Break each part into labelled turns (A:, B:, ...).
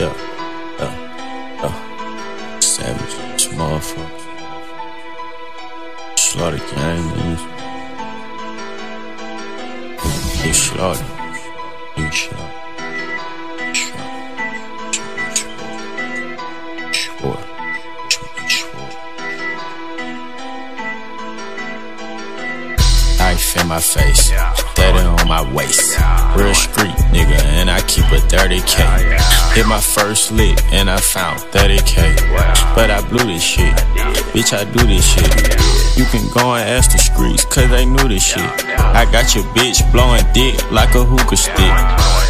A: Yeah, yeah, yeah. Savage, motherfucker. Slaughter gang, niggas. Get slaughtered. Get slaughtered. In my face, yeah. 30 on my waist, real street 30k. Hit my first lick, and I found 30k. But I blew this shit. Bitch, I do this shit. You can go and ask the streets, cause they knew this shit. I got your bitch blowing dick like a hookah stick.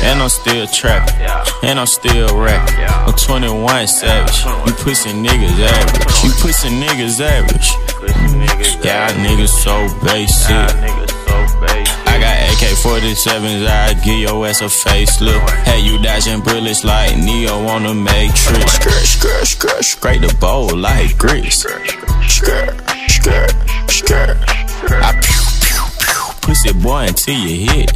A: And I'm still trapping, and I'm still rapping. I'm 21 savage. You pussy niggas average. You pussy niggas average. Yeah, niggas so basic. I got AK 47s, I give your ass a facelift. Hey, you dodging bullets like Neo on the Matrix. Skirt, skirt, skirt, scrape the bowl like grits. Skirt, skirt, skirt. I pew, pew, pew, pussy boy until you hit.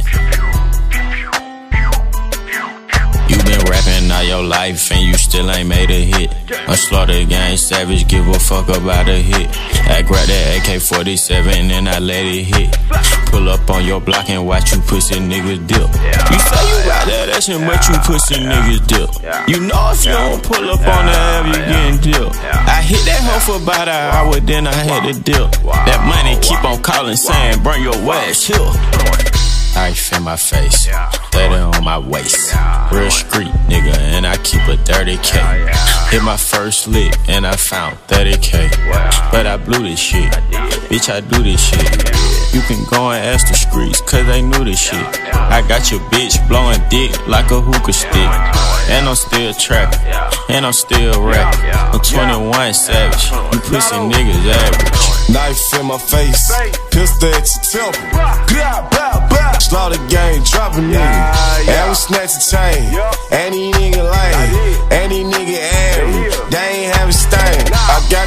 A: Life and you still ain't made a hit. A slaughter gang savage, give a fuck about a hit. I grab that AK 47 and I let it hit. Pull up on your block and watch you pussy niggas dip. You say you got that action, but you pussy niggas dip. You know if you don't pull up on the app, you getting dip. I hit that hoe for about an hour, then I had to dip. That money keep on calling, saying, bring your ass here. Knife in my face, 30 on my waist. Real street keep a 30k. Hit my first lick, and I found 30k. But I blew this shit. Bitch, I do this shit. You can go and ask the streets, cause they knew this shit. I got your bitch blowing dick like a hookah stick. And I'm still trapping, and I'm still rapping. I'm 21 savage. You pussy niggas average.
B: Knife in my face, pistol at your temple. Blah, blah, blah. Slaughter gang dropping nigga. And we snatch a chain. And these nigga lame.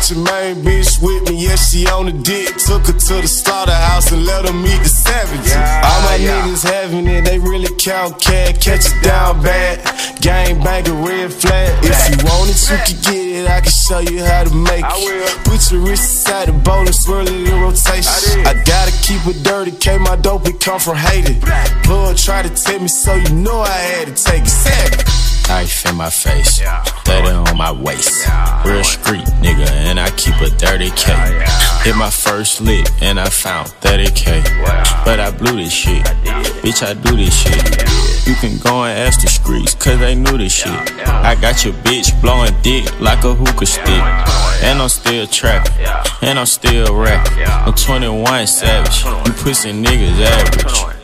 B: Got your main bitch with me. Yeah, she on the dick. Took her to the slaughterhouse and let her meet the savages. All my niggas having it. They really count cash. Catch it down bad. Gang banger red flag. If you want it, you can get it. I can show you how to make it. Put your wrist inside the bowl and swirl it in rotation. I gotta keep it dirty. K my dope, it come from hated. Blood try to take me, so you know I had to take it. Savage.
A: Knife in my face, 30 on my waist. Real street nigga, and I keep a 30k. Hit my first lick, and I found 30k. But I blew this shit. Bitch, I do this shit. You can go and ask the streets, cause they knew this shit. I got your bitch blowing dick like a hookah stick. And I'm still trapping, and I'm still rapping. I'm 21 savage. You pussy niggas average.